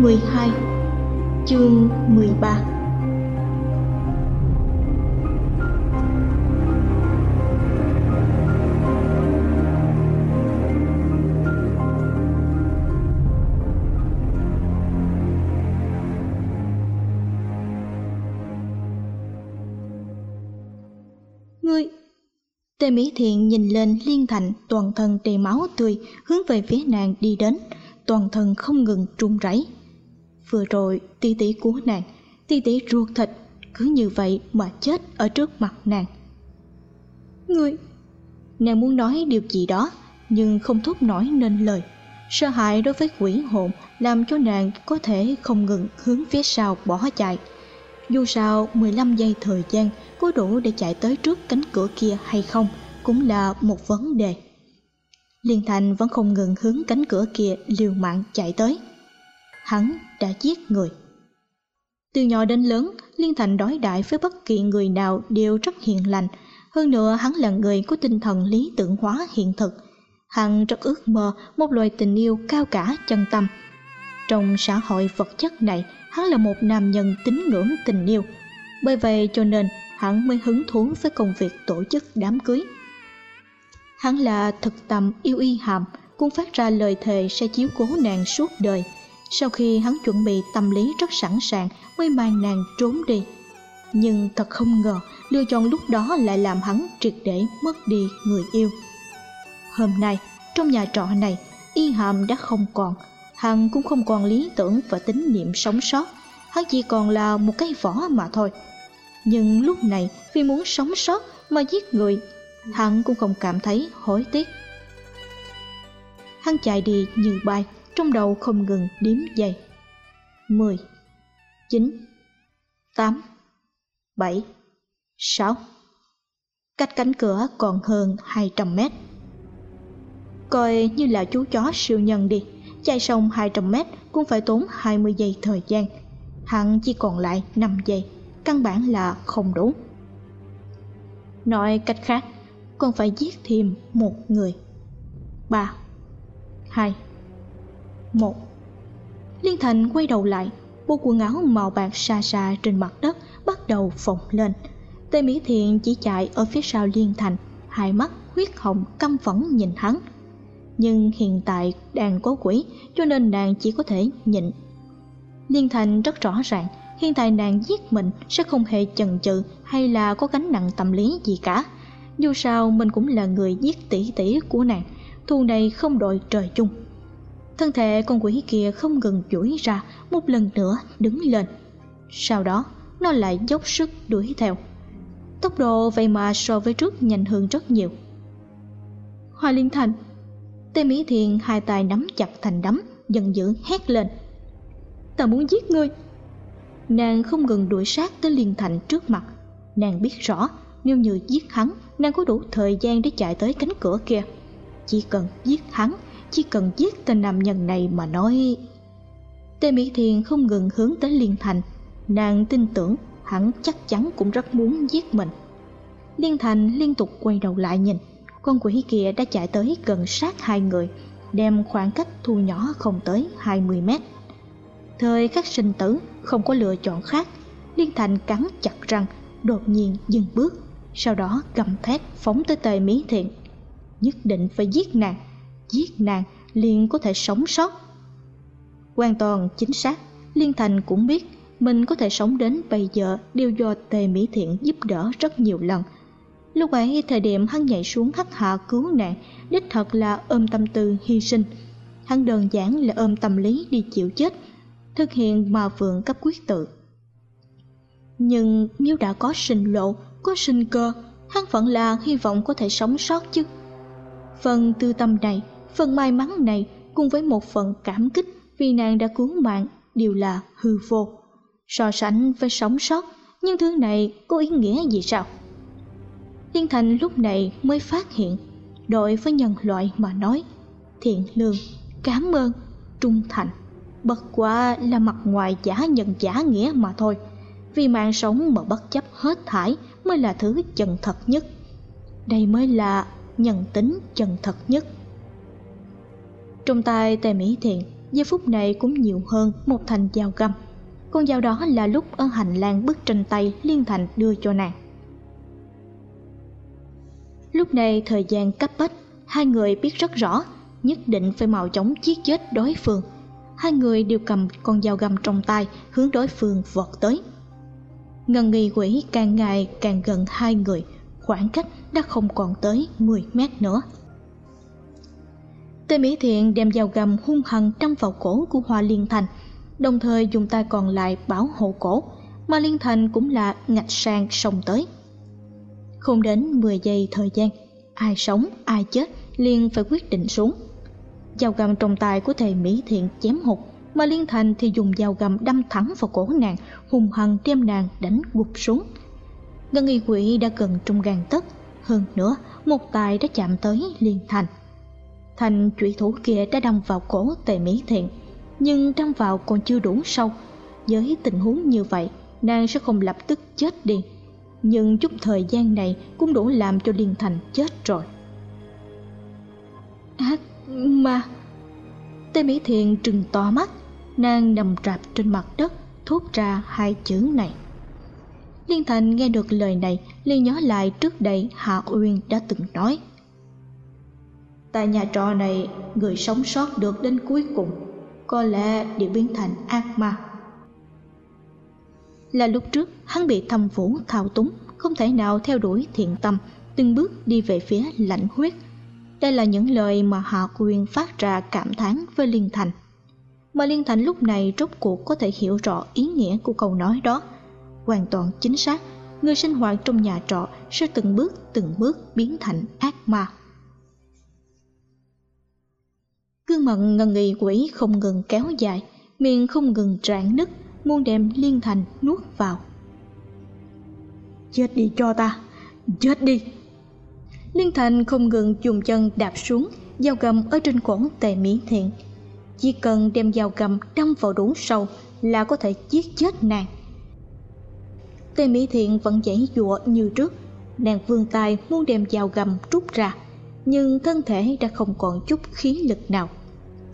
12 Chương 13 Ngươi, Tề Mỹ Thiện nhìn lên Liên Thành toàn thân đầy máu tươi, hướng về phía nàng đi đến toàn thân không ngừng run rẩy. Vừa rồi, tỷ tỷ của nàng, tỷ tỷ ruột thịt, cứ như vậy mà chết ở trước mặt nàng. Ngươi, nàng muốn nói điều gì đó, nhưng không thốt nổi nên lời. Sợ hãi đối với quỷ hồn làm cho nàng có thể không ngừng hướng phía sau bỏ chạy. Dù sao 15 giây thời gian có đủ để chạy tới trước cánh cửa kia hay không cũng là một vấn đề. Liên Thành vẫn không ngừng hướng cánh cửa kia liều mạng chạy tới. Hắn đã giết người. Từ nhỏ đến lớn, Liên Thành đối đại với bất kỳ người nào đều rất hiền lành. Hơn nữa hắn là người có tinh thần lý tưởng hóa hiện thực. Hắn rất ước mơ một loại tình yêu cao cả chân tâm. Trong xã hội vật chất này, hắn là một nam nhân tín ngưỡng tình yêu. Bởi vậy cho nên hắn mới hứng thú với công việc tổ chức đám cưới. Hắn là thực tâm yêu y hàm, cũng phát ra lời thề sẽ chiếu cố nàng suốt đời. Sau khi hắn chuẩn bị tâm lý rất sẵn sàng mới mang nàng trốn đi. Nhưng thật không ngờ, lựa chọn lúc đó lại làm hắn triệt để mất đi người yêu. Hôm nay, trong nhà trọ này, y hàm đã không còn, hắn cũng không còn lý tưởng và tín niệm sống sót. Hắn chỉ còn là một cái vỏ mà thôi. Nhưng lúc này, vì muốn sống sót mà giết người hắn cũng không cảm thấy hối tiếc. Hắn chạy đi như bay, trong đầu không ngừng điếm giây. 10, 9, 8, 7, 6. Cách cánh cửa còn hơn 200 mét. Coi như là chú chó siêu nhân đi, chạy xong 200 mét cũng phải tốn 20 giây thời gian. hẳn chỉ còn lại 5 giây, căn bản là không đủ. Nói cách khác, còn phải giết thêm một người. 3 2 một. Liên thành quay đầu lại, bộ quần áo màu bạc xa xa trên mặt đất bắt đầu phồng lên. Tề mỹ thiện chỉ chạy ở phía sau liên thành, hai mắt huyết hồng căm phẫn nhìn hắn. Nhưng hiện tại đang có quỷ, cho nên nàng chỉ có thể nhịn. Liên thành rất rõ ràng, hiện tại nàng giết mình sẽ không hề chần chừ hay là có gánh nặng tâm lý gì cả. Dù sao mình cũng là người giết tỷ tỷ của nàng, thù này không đội trời chung thân thể con quỷ kia không ngừng duỗi ra, một lần nữa đứng lên. Sau đó, nó lại dốc sức đuổi theo. Tốc độ vậy mà so với trước nhanh hơn rất nhiều. Hoa liên thành tê mỹ thiền hai tay nắm chặt thành đấm, giận dữ hét lên. Ta muốn giết ngươi. Nàng không ngừng đuổi sát tới liên thành trước mặt. Nàng biết rõ, nếu như giết hắn, nàng có đủ thời gian để chạy tới cánh cửa kia. Chỉ cần giết hắn chỉ cần giết tên nam nhân này mà nói, tề mỹ thiền không ngừng hướng tới liên thành. Nàng tin tưởng hắn chắc chắn cũng rất muốn giết mình. Liên thành liên tục quay đầu lại nhìn. Con quỷ kia đã chạy tới gần sát hai người, đem khoảng cách thu nhỏ không tới 20 mét. Thời khắc sinh tử, không có lựa chọn khác, liên thành cắn chặt răng, đột nhiên dừng bước, sau đó gầm thét phóng tới tề mỹ thiện nhất định phải giết nàng giết nàng, liền có thể sống sót. Hoàn toàn chính xác, liên thành cũng biết mình có thể sống đến bây giờ đều do tề mỹ thiện giúp đỡ rất nhiều lần. Lúc ấy, thời điểm hắn nhảy xuống hắc hạ cứu nạn đích thật là ôm tâm tư hy sinh. Hắn đơn giản là ôm tâm lý đi chịu chết, thực hiện mà vượng cấp quyết tự. Nhưng nếu đã có sinh lộ, có sinh cơ, hắn vẫn là hy vọng có thể sống sót chứ. Phần tư tâm này phần may mắn này cùng với một phần cảm kích vì nàng đã cứu mạng đều là hư vô. So sánh với sống sót, nhưng thứ này có ý nghĩa gì sao? thiên Thành lúc này mới phát hiện, đối với nhân loại mà nói, thiện lương, cảm ơn, trung thành, bất quá là mặt ngoài giả nhân giả nghĩa mà thôi. Vì mạng sống mà bất chấp hết thải mới là thứ chân thật nhất. Đây mới là nhân tính chân thật nhất. Trong tay tề Mỹ Thiện, giây phút này cũng nhiều hơn một thành dao găm. Con dao đó là lúc ở hành lang bức tranh tay Liên Thành đưa cho nàng. Lúc này thời gian cấp bách, hai người biết rất rõ, nhất định phải mau chóng giết chết đối phương. Hai người đều cầm con dao găm trong tay hướng đối phương vọt tới. Ngân nghi quỷ càng ngày càng gần hai người, khoảng cách đã không còn tới 10 mét nữa. Tề Mỹ Thiện đem dao găm hung hăng đâm vào cổ của Hoa Liên Thành, đồng thời dùng tay còn lại bảo hộ cổ, mà Liên Thành cũng là ngạch sang sông tới. Không đến 10 giây thời gian, ai sống ai chết liền phải quyết định xuống. Dao găm trong tay của thầy Mỹ Thiện chém hụt, mà Liên Thành thì dùng dao găm đâm thẳng vào cổ nàng, hung hăng đem nàng đánh gục xuống. Ngân y quỷ đã gần trong gan tấc, hơn nữa một tay đã chạm tới Liên Thành. Thành trụy thủ kia đã đâm vào cổ tề Mỹ Thiện, nhưng đâm vào còn chưa đủ sâu. Với tình huống như vậy, nàng sẽ không lập tức chết đi. Nhưng chút thời gian này cũng đủ làm cho liên thành chết rồi. À, Ác ma tề mỹ thiện trừng to mắt. Nàng nằm rạp trên mặt đất thốt ra hai chữ này. Liên thành nghe được lời này liền nhớ lại trước đây hạ uyên đã từng nói tại nhà trọ này, người sống sót được đến cuối cùng. Có lẽ đều biến thành ác ma. Là lúc trước, hắn bị thâm vũ thao túng, không thể nào theo đuổi thiện tâm, từng bước đi về phía lãnh huyết. Đây là những lời mà họ quyền phát ra cảm thán với liên thành. Mà liên thành lúc này rốt cuộc có thể hiểu rõ ý nghĩa của câu nói đó. Hoàn toàn chính xác, người sinh hoạt trong nhà trọ sẽ từng bước từng bước biến thành ác ma. Gương mặt ngần ngì quỷ không ngừng kéo dài miệng không ngừng rạn nứt muốn đem liên thành nuốt vào. Chết đi cho ta chết đi. Liên thành không ngừng dùng chân đạp xuống dao gầm ở trên cổ tề mỹ thiện. Chỉ cần đem dao gầm đâm vào đủ sâu là có thể giết chết nàng. Tề mỹ thiện vẫn dãy dụa như trước nàng vươn tay muốn đem dao gầm rút ra nhưng thân thể đã không còn chút khí lực nào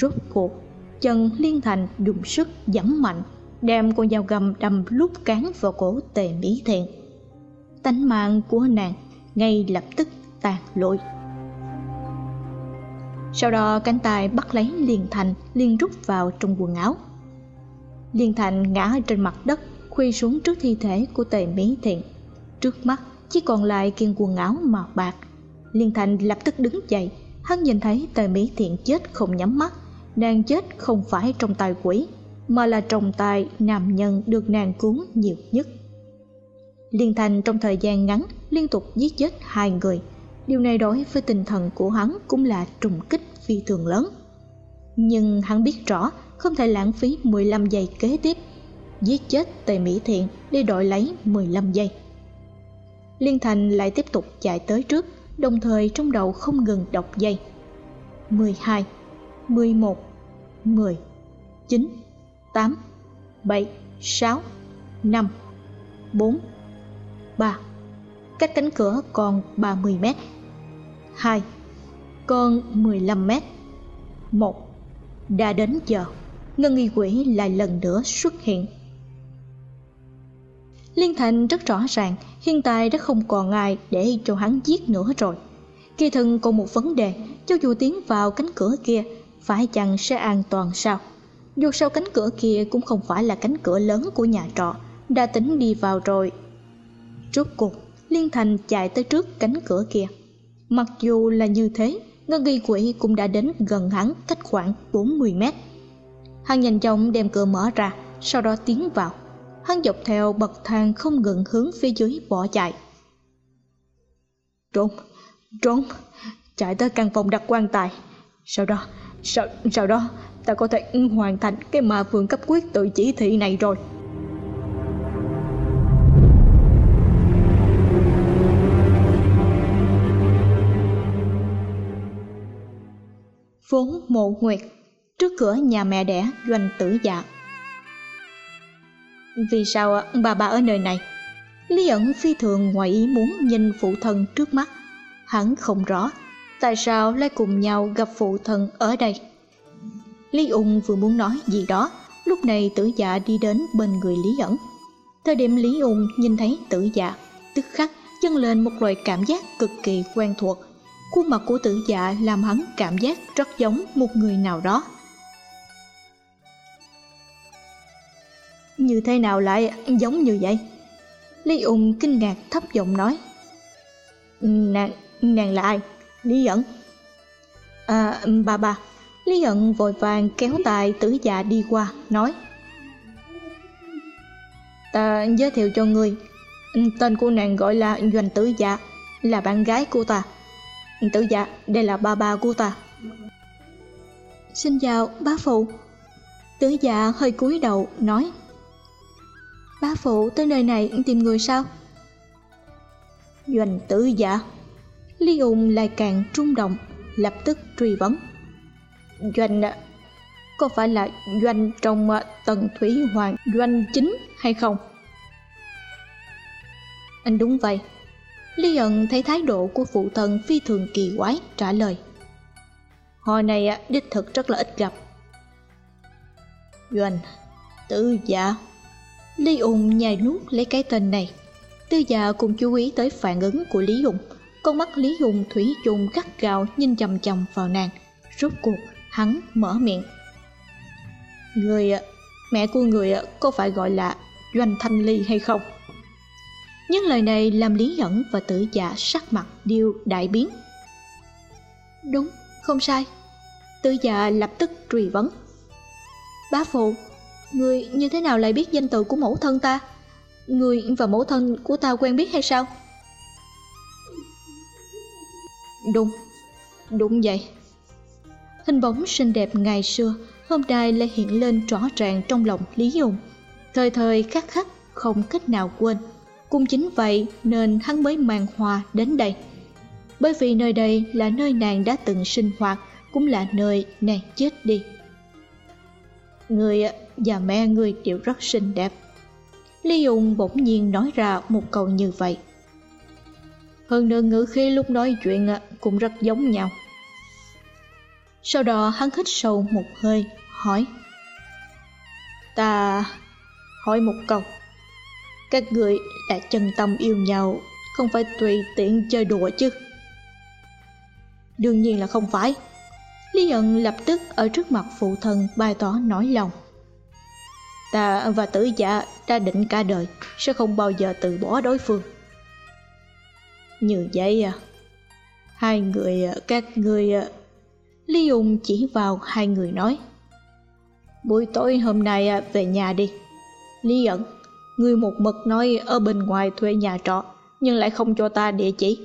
rốt cuộc. Trần liên thành dùng sức giẫm mạnh, đem con dao găm đâm lúc cán vào cổ tề mỹ thiện. Tánh mạng của nàng ngay lập tức tàn lụi. Sau đó cánh tay bắt lấy liên thành liền rút vào trong quần áo. Liên thành ngã trên mặt đất, khuy xuống trước thi thể của tề mỹ thiện. Trước mắt chỉ còn lại kiên quần áo màu bạc. Liên thành lập tức đứng dậy, hắn nhìn thấy tề mỹ thiện chết không nhắm mắt nàng chết không phải trong tay quỷ mà là trong tài nam nhân được nàng cứu nhiều nhất. Liên Thành trong thời gian ngắn liên tục giết chết hai người. Điều này đối với tinh thần của hắn cũng là trùng kích phi thường lớn. Nhưng hắn biết rõ không thể lãng phí 15 giây kế tiếp giết chết Tề Mỹ Thiện để đổi lấy 15 giây. Liên Thành lại tiếp tục chạy tới trước, đồng thời trong đầu không ngừng đọc giây. 12, 11, 10, 9, 8 7 6 5 4 3 Cách cánh cửa còn 30 mét. 2 Còn 15 mét. 1 Đã đến giờ. Ngân nghi quỷ lại lần nữa xuất hiện. Liên Thành rất rõ ràng Hiện tại đã không còn ai để cho hắn giết nữa rồi. Kỳ thần còn một vấn đề Cho dù tiến vào cánh cửa kia phải chăng sẽ an toàn sao? Dù sao cánh cửa kia cũng không phải là cánh cửa lớn của nhà trọ, đã tính đi vào rồi. Rốt cuộc, liên thành chạy tới trước cánh cửa kia. Mặc dù là như thế, ngân ghi quỷ cũng đã đến gần hắn cách khoảng 40 mét. Hắn nhanh chóng đem cửa mở ra, sau đó tiến vào. Hắn dọc theo bậc thang không ngừng hướng phía dưới bỏ chạy. Trốn trốn, chạy tới căn phòng đặt quan tài. Sau đó sau, sau đó? Ta có thể hoàn thành cái ma vương cấp quyết tự chỉ thị này rồi. Vốn mộ nguyệt trước cửa nhà mẹ đẻ doanh tử dạ. Vì sao bà bà ở nơi này? Lý ẩn phi thường ngoài ý muốn nhìn phụ thân trước mắt. Hắn không rõ tại sao lại cùng nhau gặp phụ thần ở đây? Lý ung vừa muốn nói gì đó, lúc này tử dạ đi đến bên người lý ẩn. Thời điểm lý ung nhìn thấy tử dạ tức khắc dâng lên một loại cảm giác cực kỳ quen thuộc. Khuôn mặt của tử dạ làm hắn cảm giác rất giống một người nào đó. Như thế nào lại giống như vậy? Lý ung kinh ngạc thấp giọng nói. Nàng nàng là ai? Lý ẩn. À bà bà, lý ẩn vội vàng kéo tài tử già đi qua, nói, ta giới thiệu cho ngươi. Tên của nàng gọi là doanh tử dạ là bạn gái của ta. Tử dạ đây là ba bà của ta. Xin chào, bá phụ. Tử dạ hơi cúi đầu, nói, bá phụ tới nơi này tìm người sao? Doanh tử dạ. Lý Ung lại càng trung động, lập tức truy vấn. Doanh, có phải là doanh trong à, tần thủy hoàng doanh chính hay không? Anh đúng vậy. Lý ẩn thấy thái độ của phụ thân phi thường kỳ quái trả lời. Hồi này à, đích thực rất là ít gặp. Doanh, tư dạ. Lý ung nhai nuốt lấy cái tên này. Tư dạ cũng chú ý tới phản ứng của Lý ung con mắt Lý Hùng thủy chung gắt gao nhìn chầm chầm vào nàng Rốt cuộc hắn mở miệng Người mẹ của người có phải gọi là Doanh Thanh Ly hay không? Những lời này làm Lý Nhẫn và tử dạ sắc mặt đều đại biến Đúng, không sai Tử dạ lập tức truy vấn Bá phụ, người như thế nào lại biết danh tự của mẫu thân ta? Người và mẫu thân của ta quen biết hay sao? Đúng, đúng vậy. Hình bóng xinh đẹp ngày xưa hôm nay lại hiện lên rõ ràng trong lòng Lý Dung. Thời thời khắc khắc không cách nào quên. Cũng chính vậy nên hắn mới mang hoa đến đây. Bởi vì nơi đây là nơi nàng đã từng sinh hoạt, cũng là nơi nàng chết đi. Người và mẹ người đều rất xinh đẹp. Lý Dung bỗng nhiên nói ra một câu như vậy hơn nữa ngữ khí lúc nói chuyện à, cũng rất giống nhau. Sau đó hắn hít sâu một hơi, hỏi. Ta hỏi một câu. Các người đã chân tâm yêu nhau, không phải tùy tiện chơi đùa chứ? Đương nhiên là không phải. Lý ẩn lập tức ở trước mặt phụ thân bày tỏ nói lòng. Ta và tử dạ đã định cả đời, sẽ không bao giờ từ bỏ đối phương như vậy à Hai người à, các người. À, Lý Ung chỉ vào hai người nói, Buổi tối hôm nay à, về nhà đi. Lý ẩn, Người một mực nói ở bên ngoài thuê nhà trọ, Nhưng lại không cho ta địa chỉ.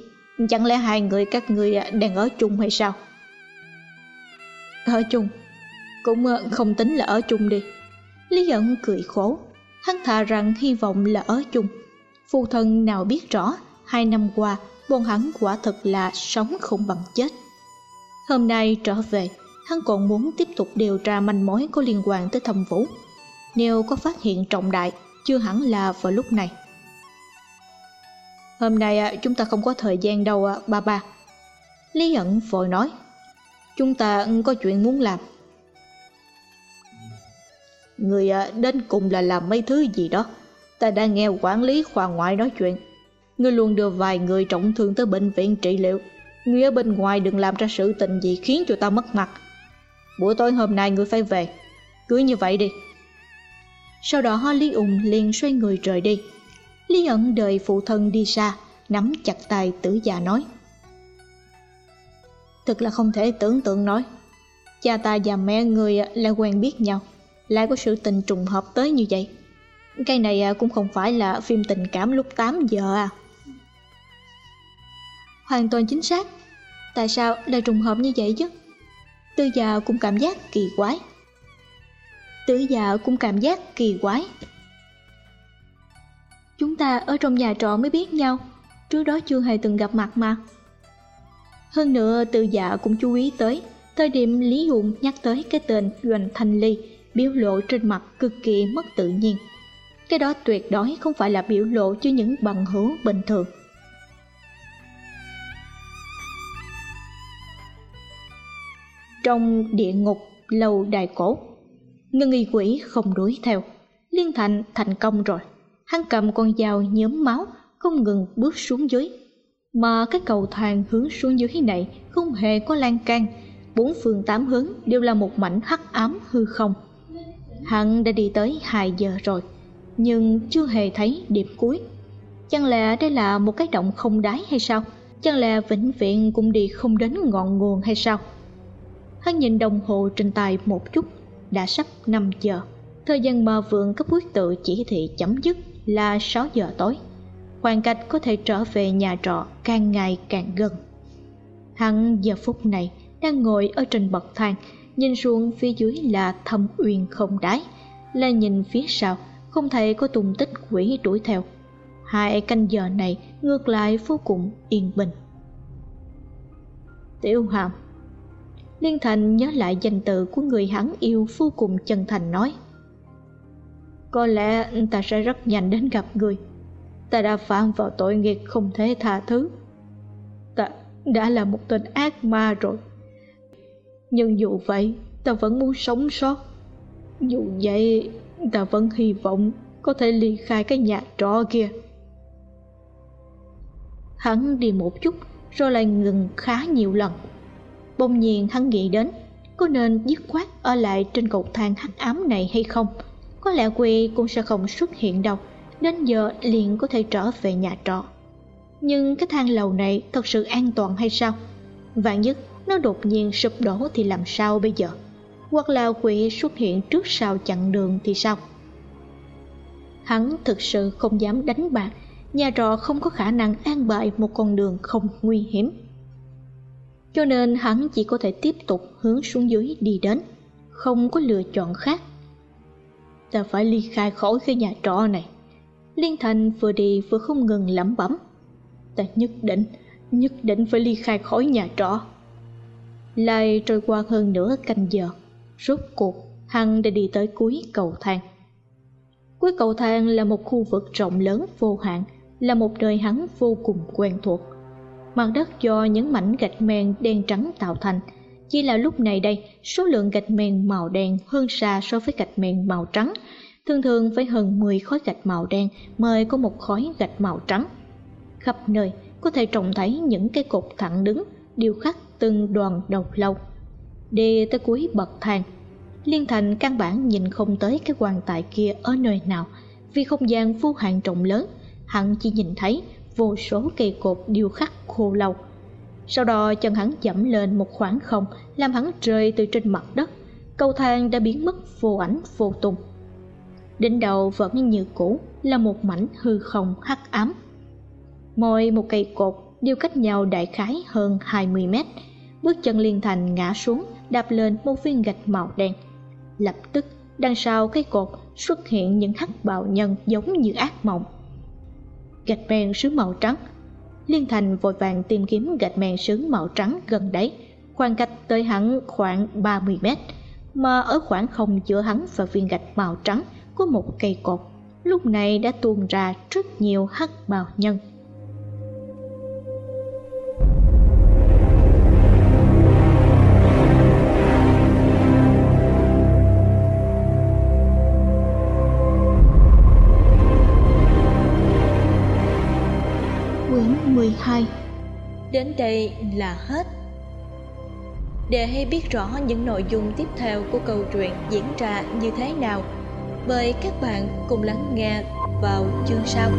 Chẳng lẽ hai người, các người đang ở chung hay sao? Ở chung, Cũng không tính là ở chung đi. Lý ẩn cười khổ, Hắn thà rằng hy vọng là ở chung. Phu thân nào biết rõ hai năm qua, bọn hắn quả thật là sống không bằng chết. Hôm nay trở về, hắn còn muốn tiếp tục điều tra manh mối có liên quan tới thâm vũ. Nếu có phát hiện trọng đại, chưa hẳn là vào lúc này. Hôm nay à, chúng ta không có thời gian đâu à, ba ba. Lý ẩn vội nói, chúng ta có chuyện muốn làm. Người à, đến cùng là làm mấy thứ gì đó? Ta đã nghe quản lý khoa ngoại nói chuyện. Ngươi luôn đưa vài người trọng thương tới bệnh viện trị liệu. Ngươi ở bên ngoài đừng làm ra sự tình gì khiến cho tao mất mặt. Buổi tối hôm nay ngươi phải về. Cứ như vậy đi. Sau đó Lý ùng liền xoay người rời đi. Lý ẩn đợi phụ thân đi xa, Nắm chặt tay tử già nói. Thật là không thể tưởng tượng nói Cha ta và mẹ người lại quen biết nhau, Lại có sự tình trùng hợp tới như vậy. Cái này cũng không phải là phim tình cảm lúc 8 giờ à hoàn toàn chính xác tại sao lại trùng hợp như vậy chứ Tư già cũng cảm giác kỳ quái. tư già cũng cảm giác kỳ quái. Chúng ta ở trong nhà trọ mới biết nhau, trước đó chưa hề từng gặp mặt mà. Hơn nữa tư dạ cũng chú ý tới Thời điểm Lý Hùng nhắc tới cái tên Doanh Thanh Ly Biểu lộ trên mặt cực kỳ mất tự nhiên Cái đó tuyệt đối không phải là biểu lộ cho những bằng hữu bình thường Trong địa ngục lâu đài cổ. Ngân y quỷ không đuổi theo. Liên Thành thành công rồi. Hắn cầm con dao nhóm máu, Không ngừng bước xuống dưới. Mà cái cầu thang hướng xuống dưới này không hề có lan can. Bốn phương tám hướng đều là một mảnh hắc ám hư không. Hắn đã đi tới hai giờ rồi, nhưng chưa hề thấy điểm cuối. Chẳng lẽ đây là một cái động không đáy hay sao? Chẳng lẽ vĩnh viễn cũng đi không đến ngọn nguồn hay sao? Hắn nhìn đồng hồ trên tay một chút, đã sắp năm giờ. Thời gian mà vượng cấp quyết tự chỉ thị chấm dứt là sáu giờ tối. Khoảng cách có thể trở về nhà trọ càng ngày càng gần. Hắn giờ phút này đang ngồi ở trên bậc thang, nhìn xuống phía dưới là thâm uyên không đáy, là nhìn phía sau, không thể có tung tích quỷ đuổi theo. Hai canh giờ này ngược lại vô cùng yên bình. Tiểu hàm liên thành nhớ lại danh tự của người hắn yêu vô cùng chân thành nói. Có lẽ ta sẽ rất nhanh đến gặp người. Ta đã phạm vào tội nghiệp không thể tha thứ. Ta đã là một tên ác ma rồi. Nhưng dù vậy, ta vẫn muốn sống sót. Dù vậy, ta vẫn hy vọng có thể ly khai cái nhà trọ kia. Hắn đi một chút, rồi lại ngừng khá nhiều lần bỗng nhiên hắn nghĩ đến, có nên dứt khoát ở lại trên cầu thang hắc ám này hay không? Có lẽ quy cũng sẽ không xuất hiện đâu, đến giờ liền có thể trở về nhà trọ. Nhưng cái thang lầu này thật sự an toàn hay sao? Vạn nhất nó đột nhiên sụp đổ thì làm sao bây giờ? Hoặc là quỷ xuất hiện trước sau chặn đường thì sao? Hắn thực sự không dám đánh bạc, nhà trọ không có khả năng an bài một con đường không nguy hiểm cho nên hắn chỉ có thể tiếp tục hướng xuống dưới đi đến không có lựa chọn khác. Ta phải ly khai khỏi cái nhà trọ này. Liên Thành vừa đi vừa không ngừng lẩm bẩm. Ta nhất định, nhất định phải ly khai khỏi nhà trọ. Lại trôi qua hơn nửa canh giờ Rốt cuộc, hắn đã đi tới cuối cầu thang. Cuối cầu thang là một khu vực rộng lớn vô hạn Là một nơi hắn vô cùng quen thuộc. Mặt đất do những mảnh gạch men đen trắng tạo thành Chỉ là lúc này đây, số lượng gạch men màu đen hơn xa so với gạch men màu trắng thường thường phải hơn 10 khối gạch màu đen mới có một khối gạch màu trắng. Khắp nơi có thể trông thấy những cái cột thẳng đứng, điêu khắc từng đoàn đầu lâu. Đi tới cuối bậc thang, Liên Thành căn bản nhìn không tới cái quan tài kia ở nơi nào, vì không gian vô hạn rộng lớn, hắn chỉ nhìn thấy vô số cây cột điêu khắc khô lâu. Sau đó chân hắn dẫm lên một khoảng không, làm hắn rơi từ trên mặt đất. Cầu thang đã biến mất vô ảnh vô tung. Đỉnh đầu vẫn như cũ là một mảnh hư không hắc ám. Mỗi một cây cột đều cách nhau đại khái hơn 20 mét. Bước chân liên thành ngã xuống đạp lên một viên gạch màu đen. Lập tức đằng sau cây cột xuất hiện những hắc bào nhân giống như ác mộng gạch men sứ màu trắng. Liên thành vội vàng tìm kiếm gạch men sứ màu trắng gần đấy, khoảng cách tới hắn khoảng 30 mét, mà ở khoảng không giữa hắn và viên gạch màu trắng có một cây cột. Lúc này đã tuôn ra rất nhiều hắc bào nhân. quyển 12 Đến đây là hết. Để hay biết rõ những nội dung tiếp theo của câu chuyện diễn ra như thế nào, Mời các bạn cùng lắng nghe vào chương sau.